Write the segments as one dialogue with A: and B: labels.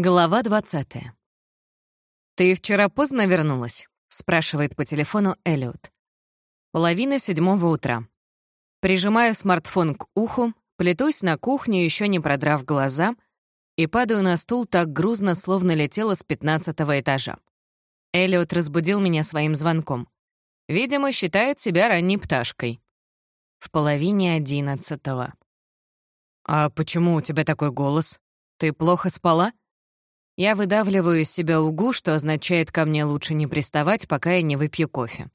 A: Глава 20. «Ты вчера поздно вернулась?» — спрашивает по телефону Эллиот. Половина седьмого утра. Прижимаю смартфон к уху, плетусь на кухню, еще не продрав глаза, и падаю на стул так грузно, словно летела с пятнадцатого этажа. Эллиот разбудил меня своим звонком. Видимо, считает себя ранней пташкой. В половине одиннадцатого. «А почему у тебя такой голос? Ты плохо спала?» Я выдавливаю из себя угу, что означает ко мне лучше не приставать, пока я не выпью кофе.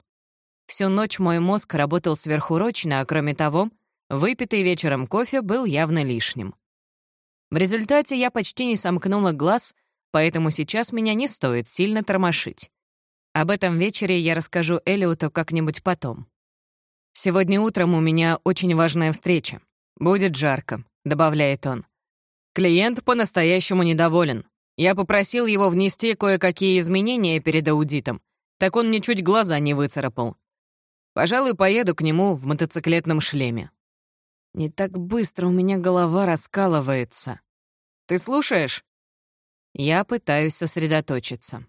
A: Всю ночь мой мозг работал сверхурочно, а кроме того, выпитый вечером кофе был явно лишним. В результате я почти не сомкнула глаз, поэтому сейчас меня не стоит сильно тормошить. Об этом вечере я расскажу Элиоту как-нибудь потом. «Сегодня утром у меня очень важная встреча. Будет жарко», — добавляет он. «Клиент по-настоящему недоволен. Я попросил его внести кое-какие изменения перед аудитом, так он мне чуть глаза не выцарапал. Пожалуй, поеду к нему в мотоциклетном шлеме. Не так быстро у меня голова раскалывается. Ты слушаешь? Я пытаюсь сосредоточиться.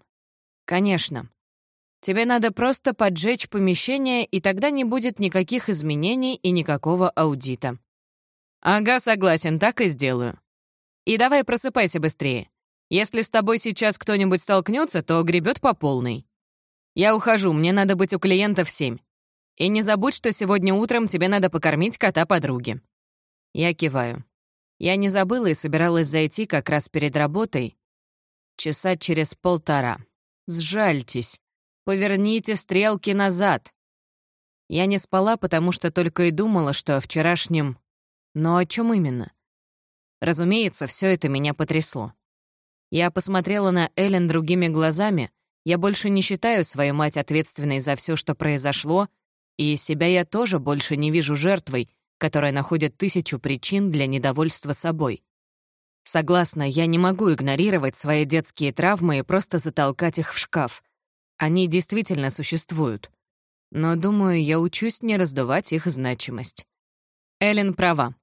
A: Конечно. Тебе надо просто поджечь помещение, и тогда не будет никаких изменений и никакого аудита. Ага, согласен, так и сделаю. И давай просыпайся быстрее. Если с тобой сейчас кто-нибудь столкнется, то гребет по полной. Я ухожу, мне надо быть у клиента в семь. И не забудь, что сегодня утром тебе надо покормить кота подруги. Я киваю. Я не забыла и собиралась зайти как раз перед работой. Часа через полтора. Сжальтесь. Поверните стрелки назад. Я не спала, потому что только и думала, что о вчерашнем... Но о чем именно? Разумеется, все это меня потрясло. Я посмотрела на Эллен другими глазами. Я больше не считаю свою мать ответственной за все, что произошло, и себя я тоже больше не вижу жертвой, которая находит тысячу причин для недовольства собой. Согласна, я не могу игнорировать свои детские травмы и просто затолкать их в шкаф. Они действительно существуют. Но, думаю, я учусь не раздувать их значимость. Эллен права.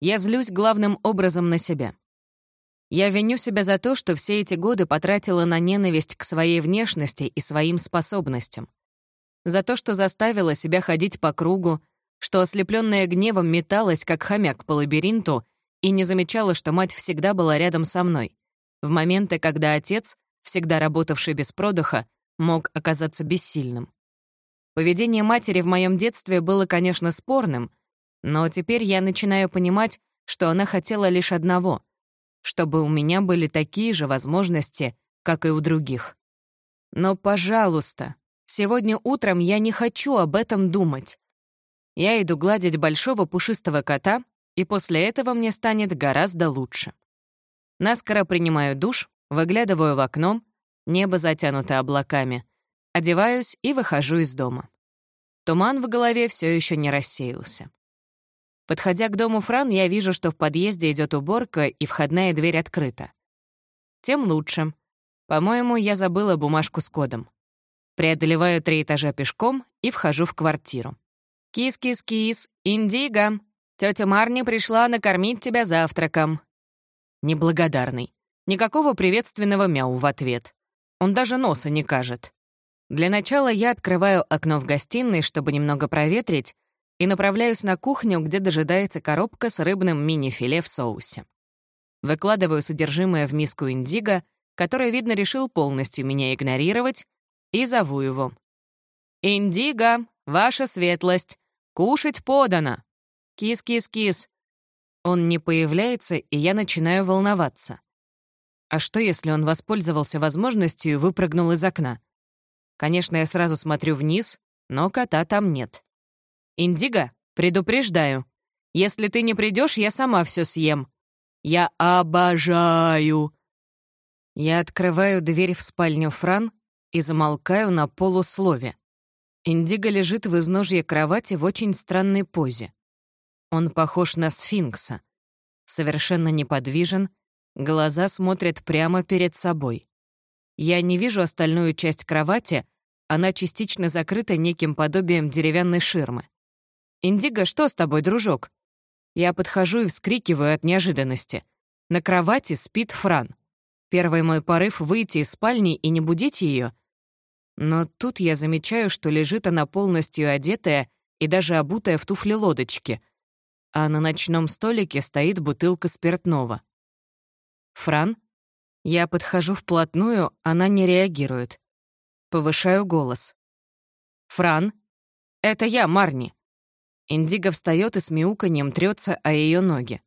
A: Я злюсь главным образом на себя. Я виню себя за то, что все эти годы потратила на ненависть к своей внешности и своим способностям. За то, что заставила себя ходить по кругу, что ослепленная гневом металась, как хомяк по лабиринту, и не замечала, что мать всегда была рядом со мной. В моменты, когда отец, всегда работавший без продыха, мог оказаться бессильным. Поведение матери в моем детстве было, конечно, спорным, но теперь я начинаю понимать, что она хотела лишь одного — чтобы у меня были такие же возможности, как и у других. Но, пожалуйста, сегодня утром я не хочу об этом думать. Я иду гладить большого пушистого кота, и после этого мне станет гораздо лучше. Наскоро принимаю душ, выглядываю в окно, небо затянуто облаками, одеваюсь и выхожу из дома. Туман в голове все еще не рассеялся. Подходя к дому Фран, я вижу, что в подъезде идет уборка и входная дверь открыта. Тем лучше. По-моему, я забыла бумажку с кодом. Преодолеваю три этажа пешком и вхожу в квартиру. «Кис-кис-кис, Индиго! Тетя Марни пришла накормить тебя завтраком». Неблагодарный. Никакого приветственного мяу в ответ. Он даже носа не кажет. Для начала я открываю окно в гостиной, чтобы немного проветрить, и направляюсь на кухню, где дожидается коробка с рыбным мини-филе в соусе. Выкладываю содержимое в миску индиго, который, видно, решил полностью меня игнорировать, и зову его. «Индиго, ваша светлость! Кушать подано! Кис-кис-кис!» Он не появляется, и я начинаю волноваться. А что, если он воспользовался возможностью и выпрыгнул из окна? Конечно, я сразу смотрю вниз, но кота там нет. «Индиго, предупреждаю. Если ты не придешь, я сама все съем. Я обожаю!» Я открываю дверь в спальню Фран и замолкаю на полуслове. Индиго лежит в изножье кровати в очень странной позе. Он похож на сфинкса. Совершенно неподвижен, глаза смотрят прямо перед собой. Я не вижу остальную часть кровати, она частично закрыта неким подобием деревянной ширмы. «Индиго, что с тобой, дружок?» Я подхожу и вскрикиваю от неожиданности. На кровати спит Фран. Первый мой порыв — выйти из спальни и не будить ее. Но тут я замечаю, что лежит она полностью одетая и даже обутая в туфли лодочки, а на ночном столике стоит бутылка спиртного. «Фран?» Я подхожу вплотную, она не реагирует. Повышаю голос. «Фран?» «Это я, Марни». Индиго встает и с мяуканьем трется о ее ноги.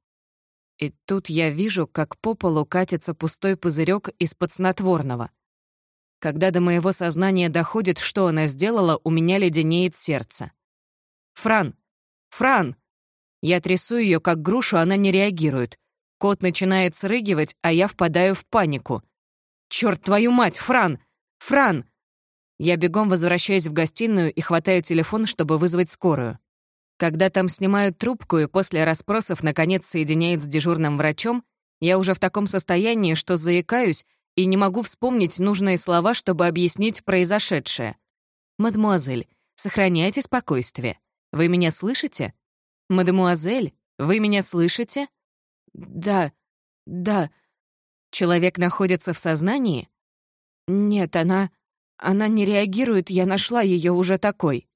A: И тут я вижу, как по полу катится пустой пузырек из-под снотворного. Когда до моего сознания доходит, что она сделала, у меня леденеет сердце. «Фран! Фран!» Я трясу ее, как грушу, она не реагирует. Кот начинает срыгивать, а я впадаю в панику. «Чёрт твою мать, Фран! Фран!» Я бегом возвращаюсь в гостиную и хватаю телефон, чтобы вызвать скорую. Когда там снимают трубку и после расспросов наконец соединяют с дежурным врачом, я уже в таком состоянии, что заикаюсь и не могу вспомнить нужные слова, чтобы объяснить произошедшее. «Мадемуазель, сохраняйте спокойствие. Вы меня слышите? Мадемуазель, вы меня слышите?» «Да, да». «Человек находится в сознании?» «Нет, она... она не реагирует, я нашла ее уже такой».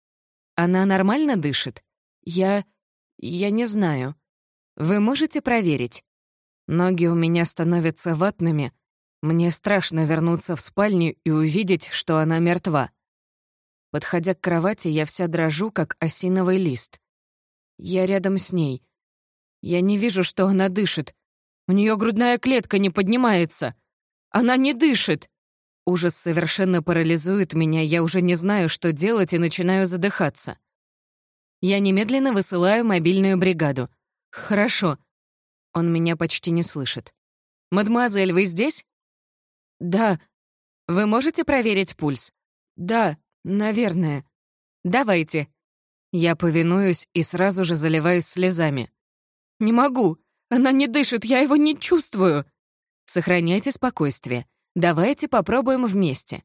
A: «Она нормально дышит?» «Я... я не знаю. Вы можете проверить?» Ноги у меня становятся ватными. Мне страшно вернуться в спальню и увидеть, что она мертва. Подходя к кровати, я вся дрожу, как осиновый лист. Я рядом с ней. Я не вижу, что она дышит. У нее грудная клетка не поднимается. Она не дышит. Ужас совершенно парализует меня, я уже не знаю, что делать, и начинаю задыхаться. Я немедленно высылаю мобильную бригаду. Хорошо. Он меня почти не слышит. «Мадемуазель, вы здесь?» «Да». «Вы можете проверить пульс?» «Да, наверное». «Давайте». Я повинуюсь и сразу же заливаюсь слезами. «Не могу. Она не дышит, я его не чувствую». Сохраняйте спокойствие. Давайте попробуем вместе.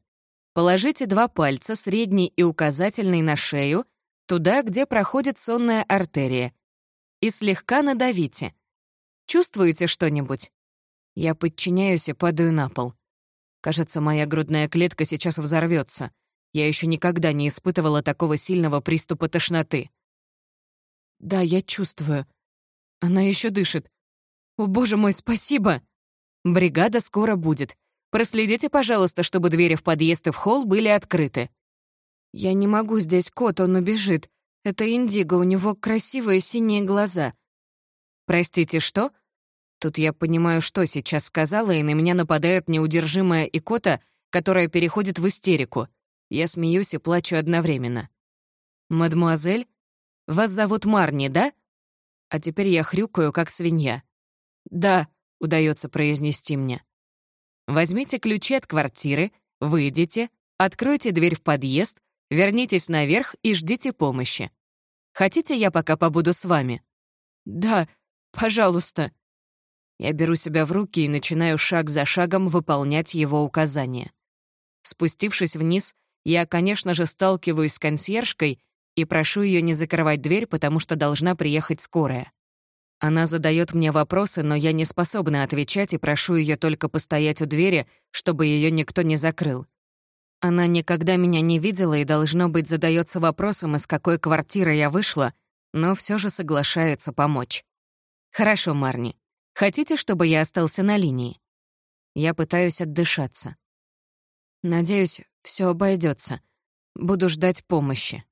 A: Положите два пальца, средний и указательный, на шею туда, где проходит сонная артерия, и слегка надавите. Чувствуете что-нибудь? Я подчиняюсь и падаю на пол. Кажется, моя грудная клетка сейчас взорвется. Я еще никогда не испытывала такого сильного приступа тошноты. Да, я чувствую. Она еще дышит. О, боже мой, спасибо! Бригада скоро будет. Проследите, пожалуйста, чтобы двери в подъезд и в холл были открыты. «Я не могу здесь, кот, он убежит. Это Индиго, у него красивые синие глаза». «Простите, что?» Тут я понимаю, что сейчас сказала, и на меня нападает неудержимая икота, которая переходит в истерику. Я смеюсь и плачу одновременно. «Мадемуазель, вас зовут Марни, да?» А теперь я хрюкаю, как свинья. «Да», — удается произнести мне. «Возьмите ключи от квартиры, выйдите, откройте дверь в подъезд, Вернитесь наверх и ждите помощи. Хотите, я пока побуду с вами?» «Да, пожалуйста». Я беру себя в руки и начинаю шаг за шагом выполнять его указания. Спустившись вниз, я, конечно же, сталкиваюсь с консьержкой и прошу ее не закрывать дверь, потому что должна приехать скорая. Она задает мне вопросы, но я не способна отвечать и прошу ее только постоять у двери, чтобы ее никто не закрыл. Она никогда меня не видела и, должно быть, задается вопросом, из какой квартиры я вышла, но все же соглашается помочь. «Хорошо, Марни. Хотите, чтобы я остался на линии?» Я пытаюсь отдышаться. Надеюсь, все обойдется. Буду ждать помощи.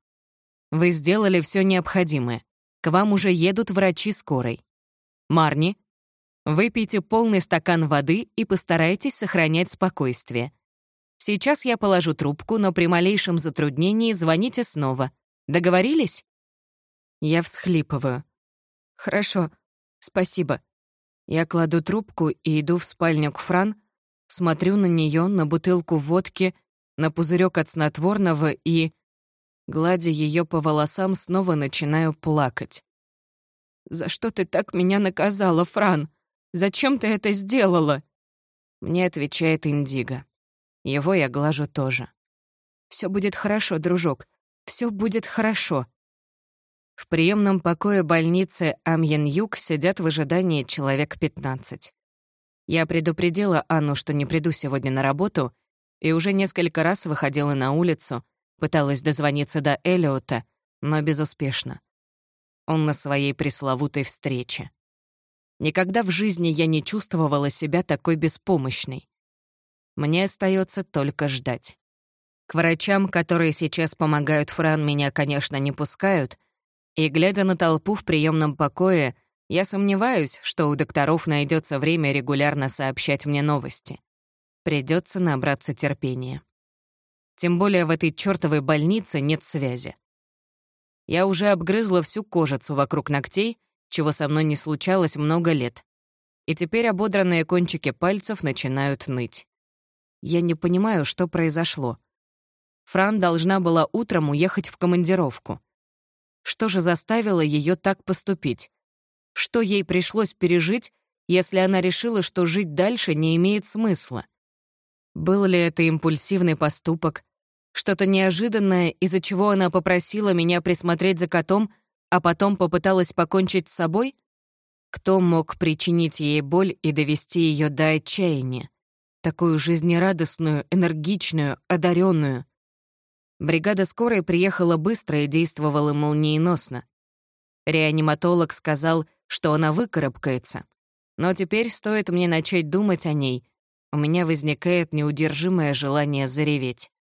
A: Вы сделали все необходимое. К вам уже едут врачи скорой. Марни, выпейте полный стакан воды и постарайтесь сохранять спокойствие. Сейчас я положу трубку, но при малейшем затруднении звоните снова. Договорились?» Я всхлипываю. «Хорошо, спасибо». Я кладу трубку и иду в спальню к Фран, смотрю на нее, на бутылку водки, на пузырек от снотворного и, гладя ее по волосам, снова начинаю плакать. «За что ты так меня наказала, Фран? Зачем ты это сделала?» Мне отвечает Индиго. Его я глажу тоже. Все будет хорошо, дружок. Все будет хорошо. В приемном покое больницы Амьен-Юг сидят в ожидании человек 15. Я предупредила Анну, что не приду сегодня на работу, и уже несколько раз выходила на улицу, пыталась дозвониться до Элиота, но безуспешно. Он на своей пресловутой встрече. Никогда в жизни я не чувствовала себя такой беспомощной. Мне остается только ждать. К врачам, которые сейчас помогают Фран, меня, конечно, не пускают, и, глядя на толпу в приемном покое, я сомневаюсь, что у докторов найдется время регулярно сообщать мне новости. Придется набраться терпения. Тем более в этой чёртовой больнице нет связи. Я уже обгрызла всю кожицу вокруг ногтей, чего со мной не случалось много лет. И теперь ободранные кончики пальцев начинают ныть. Я не понимаю, что произошло. Фран должна была утром уехать в командировку. Что же заставило ее так поступить? Что ей пришлось пережить, если она решила, что жить дальше не имеет смысла? Был ли это импульсивный поступок, что-то неожиданное, из-за чего она попросила меня присмотреть за котом, а потом попыталась покончить с собой? Кто мог причинить ей боль и довести ее до отчаяния? Такую жизнерадостную, энергичную, одаренную. Бригада скорой приехала быстро и действовала молниеносно. Реаниматолог сказал, что она выкарабкается. Но теперь стоит мне начать думать о ней, у меня возникает неудержимое желание зареветь.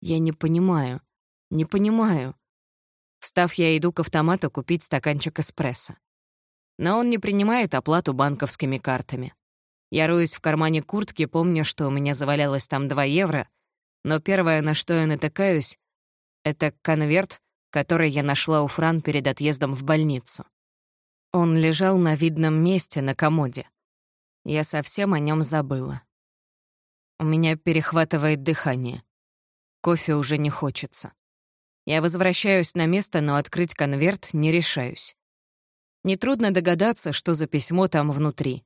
A: Я не понимаю, не понимаю. Встав, я иду к автомату купить стаканчик эспрессо. Но он не принимает оплату банковскими картами. Я роюсь в кармане куртки, помня, что у меня завалялось там 2 евро, но первое, на что я натыкаюсь, это конверт, который я нашла у Фран перед отъездом в больницу. Он лежал на видном месте на комоде. Я совсем о нем забыла. У меня перехватывает дыхание. Кофе уже не хочется. Я возвращаюсь на место, но открыть конверт не решаюсь. Нетрудно догадаться, что за письмо там внутри.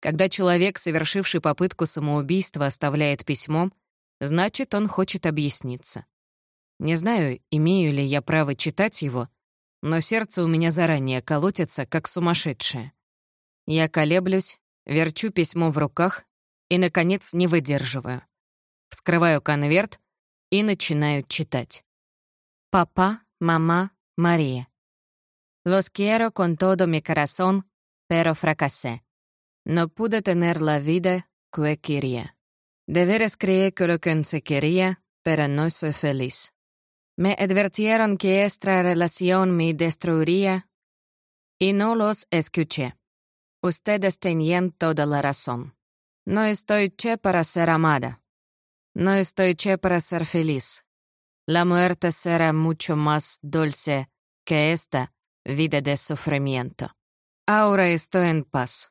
A: Когда человек, совершивший попытку самоубийства, оставляет письмо, значит, он хочет объясниться. Не знаю, имею ли я право читать его, но сердце у меня заранее колотится, как сумасшедшее. Я колеблюсь, верчу письмо в руках и, наконец, не выдерживаю. Вскрываю конверт и начинаю читать. «Папа, мама, Мария. Los quiero con todo mi corazón, pero fracasé. No pude tener la vida que quería. De veras que lo que se quería, pero no soy feliz. Me advirtieron que esta relación me destruiría y no los escuché. Ustedes tenían toda la razón. No estoy hecha para ser amada. No estoy hecha para ser feliz. La muerte será mucho más dulce que esta vida de sufrimiento. Ahora estoy en paz.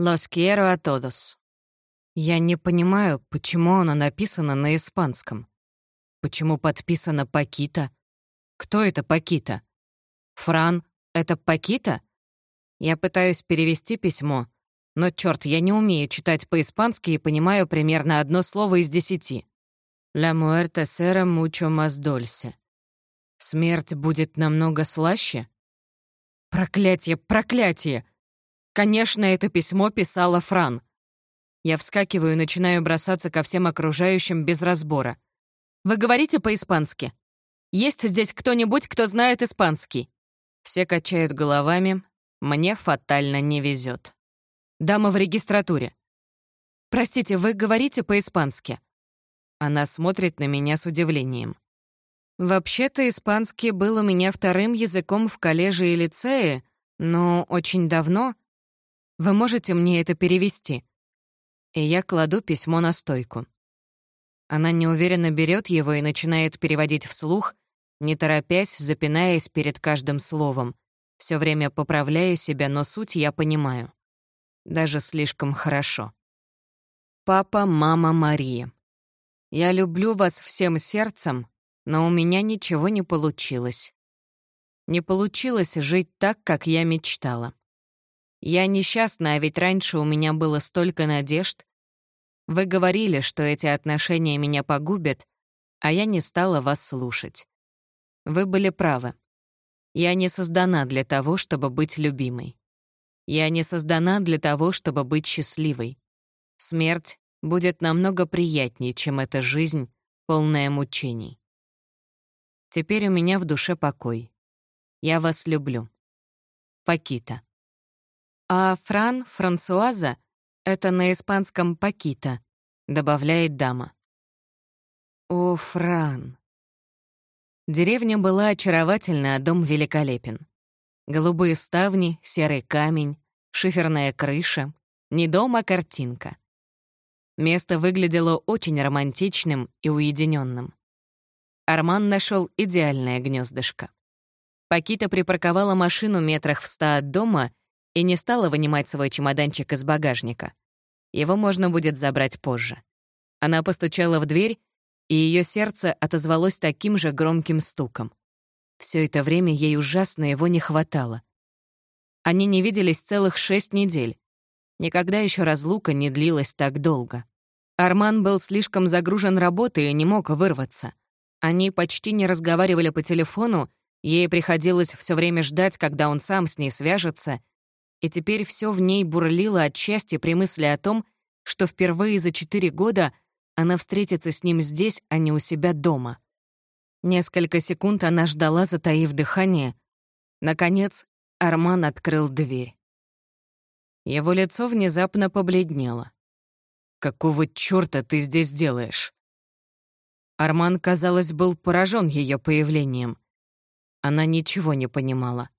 A: Los quiero a todos. Я не понимаю, почему оно написано на испанском. Почему подписано Пакита? Кто это Пакита? Фран — это Пакита? Я пытаюсь перевести письмо, но, черт, я не умею читать по-испански и понимаю примерно одно слово из десяти. «La muerte será mucho más dulce». «Смерть будет намного слаще?» «Проклятие, проклятие!» Конечно, это письмо писала Фран. Я вскакиваю и начинаю бросаться ко всем окружающим без разбора. «Вы говорите по-испански? Есть здесь кто-нибудь, кто знает испанский?» Все качают головами, мне фатально не везет. Дама в регистратуре. «Простите, вы говорите по-испански?» Она смотрит на меня с удивлением. Вообще-то испанский был у меня вторым языком в коллеже и лицее, но очень давно. Вы можете мне это перевести? И я кладу письмо на стойку. Она неуверенно берет его и начинает переводить вслух, не торопясь, запинаясь перед каждым словом все время поправляя себя, но суть я понимаю. Даже слишком хорошо. Папа, мама, Мария. Я люблю вас всем сердцем, но у меня ничего не получилось. Не получилось жить так, как я мечтала. Я несчастна, а ведь раньше у меня было столько надежд. Вы говорили, что эти отношения меня погубят, а я не стала вас слушать. Вы были правы. Я не создана для того, чтобы быть любимой. Я не создана для того, чтобы быть счастливой. Смерть будет намного приятнее, чем эта жизнь, полная мучений. Теперь у меня в душе покой. Я вас люблю. Пакита. А Фран, Франсуаза — это на испанском «пакита», добавляет дама. О, Фран. Деревня была очаровательна, а дом великолепен. Голубые ставни, серый камень, шиферная крыша. Не дом, а картинка. Место выглядело очень романтичным и уединенным. Арман нашел идеальное гнездышко. Пакита припарковала машину метрах в ста от дома и не стала вынимать свой чемоданчик из багажника. Его можно будет забрать позже. Она постучала в дверь, и ее сердце отозвалось таким же громким стуком. Все это время ей ужасно его не хватало. Они не виделись целых шесть недель. Никогда еще разлука не длилась так долго. Арман был слишком загружен работой и не мог вырваться. Они почти не разговаривали по телефону, ей приходилось все время ждать, когда он сам с ней свяжется, и теперь все в ней бурлило от счастья при мысли о том, что впервые за четыре года она встретится с ним здесь, а не у себя дома. Несколько секунд она ждала, затаив дыхание. Наконец, Арман открыл дверь. Его лицо внезапно побледнело. «Какого чёрта ты здесь делаешь?» Арман, казалось, был поражен ее появлением. Она ничего не понимала.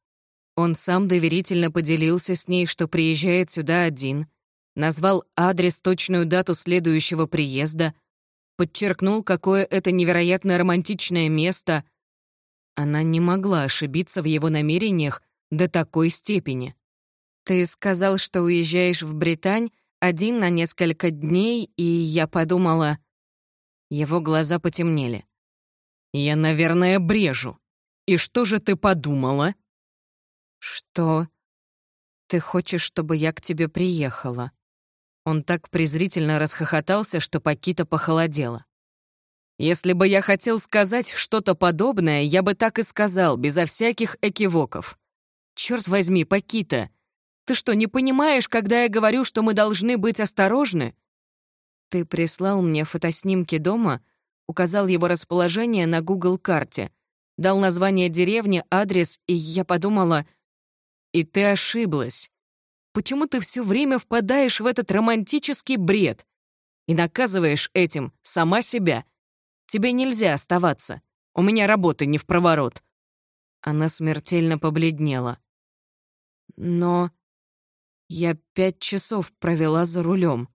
A: Он сам доверительно поделился с ней, что приезжает сюда один, назвал адрес, точную дату следующего приезда, подчеркнул, какое это невероятно романтичное место. Она не могла ошибиться в его намерениях до такой степени. «Ты сказал, что уезжаешь в Британь один на несколько дней, и я подумала...» Его глаза потемнели. «Я, наверное, брежу. И что же ты подумала?» «Что? Ты хочешь, чтобы я к тебе приехала?» Он так презрительно расхохотался, что Пакита похолодела. «Если бы я хотел сказать что-то подобное, я бы так и сказал, безо всяких экивоков. Черт возьми, Пакита, ты что, не понимаешь, когда я говорю, что мы должны быть осторожны?» «Ты прислал мне фотоснимки дома, указал его расположение на Google-карте, дал название деревни, адрес, и я подумала, и ты ошиблась. Почему ты все время впадаешь в этот романтический бред и наказываешь этим сама себя? Тебе нельзя оставаться. У меня работы не в проворот». Она смертельно побледнела. «Но я пять часов провела за рулем.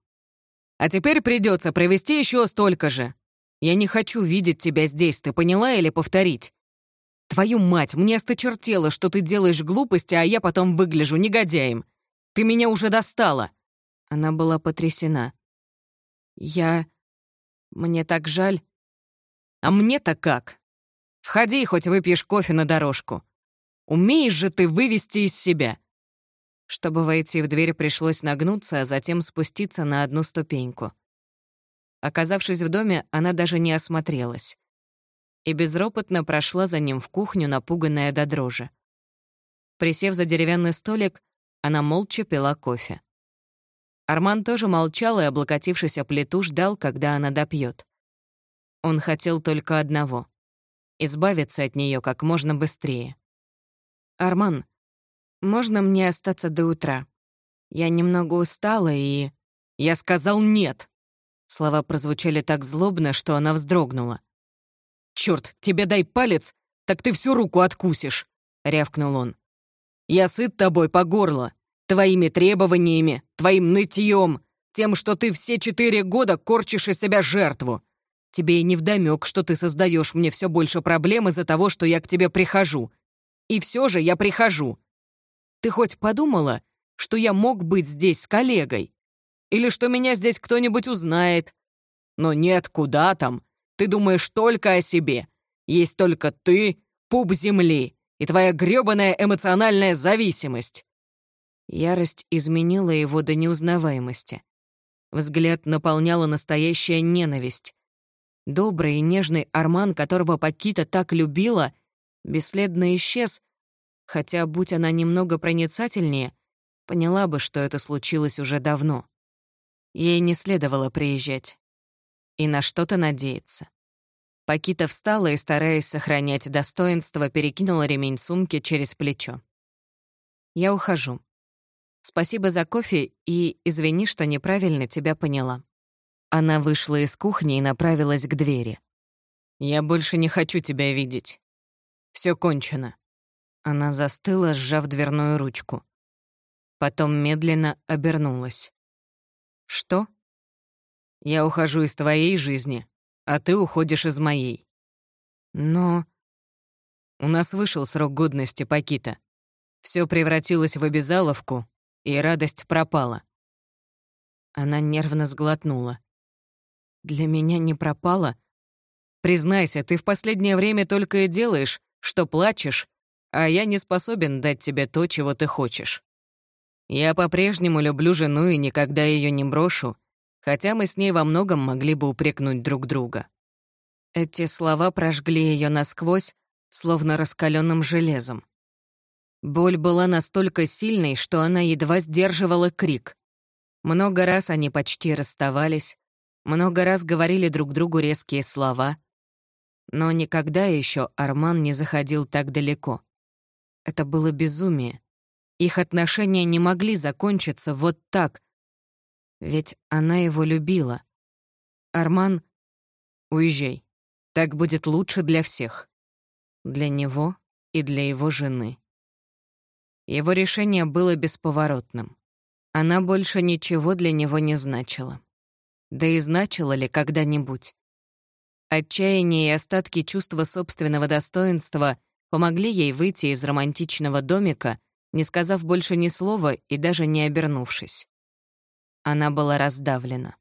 A: А теперь придется провести еще столько же. Я не хочу видеть тебя здесь, ты поняла или повторить? Твою мать, мне осточертело, что ты делаешь глупости, а я потом выгляжу негодяем. Ты меня уже достала!» Она была потрясена. «Я... Мне так жаль». «А мне-то как? Входи, хоть выпьешь кофе на дорожку. Умеешь же ты вывести из себя!» Чтобы войти в дверь, пришлось нагнуться, а затем спуститься на одну ступеньку. Оказавшись в доме, она даже не осмотрелась и безропотно прошла за ним в кухню, напуганная до дрожи. Присев за деревянный столик, она молча пила кофе. Арман тоже молчал и, облокотившись о плиту, ждал, когда она допьет. Он хотел только одного — избавиться от нее как можно быстрее. «Арман, можно мне остаться до утра? Я немного устала и...» «Я сказал нет!» Слова прозвучали так злобно, что она вздрогнула. «Чёрт, тебе дай палец, так ты всю руку откусишь!» — рявкнул он. «Я сыт тобой по горло, твоими требованиями, твоим нытьем, тем, что ты все четыре года корчишь из себя жертву. Тебе и невдомёк, что ты создаешь мне все больше проблем из-за того, что я к тебе прихожу. И все же я прихожу. Ты хоть подумала, что я мог быть здесь с коллегой? Или что меня здесь кто-нибудь узнает? Но нет, куда там. Ты думаешь только о себе. Есть только ты, пуп земли, и твоя грёбаная эмоциональная зависимость». Ярость изменила его до неузнаваемости. Взгляд наполняла настоящая ненависть. Добрый и нежный Арман, которого Пакита так любила, бесследно исчез, хотя, будь она немного проницательнее, поняла бы, что это случилось уже давно. Ей не следовало приезжать. И на что-то надеяться. Пакита встала и, стараясь сохранять достоинство, перекинула ремень сумки через плечо. «Я ухожу. Спасибо за кофе и извини, что неправильно тебя поняла». Она вышла из кухни и направилась к двери. «Я больше не хочу тебя видеть. Все кончено». Она застыла, сжав дверную ручку. Потом медленно обернулась. «Что?» «Я ухожу из твоей жизни, а ты уходишь из моей». «Но...» «У нас вышел срок годности Пакита. Все превратилось в обязаловку, и радость пропала». Она нервно сглотнула. «Для меня не пропала?» «Признайся, ты в последнее время только и делаешь, что плачешь, а я не способен дать тебе то, чего ты хочешь. Я по-прежнему люблю жену и никогда ее не брошу, хотя мы с ней во многом могли бы упрекнуть друг друга». Эти слова прожгли ее насквозь, словно раскаленным железом. Боль была настолько сильной, что она едва сдерживала крик. Много раз они почти расставались, много раз говорили друг другу резкие слова, но никогда еще Арман не заходил так далеко. Это было безумие. Их отношения не могли закончиться вот так. Ведь она его любила. Арман, уезжай. Так будет лучше для всех. Для него и для его жены. Его решение было бесповоротным. Она больше ничего для него не значила. Да и значила ли когда-нибудь? Отчаяние и остатки чувства собственного достоинства помогли ей выйти из романтичного домика, не сказав больше ни слова и даже не обернувшись. Она была раздавлена.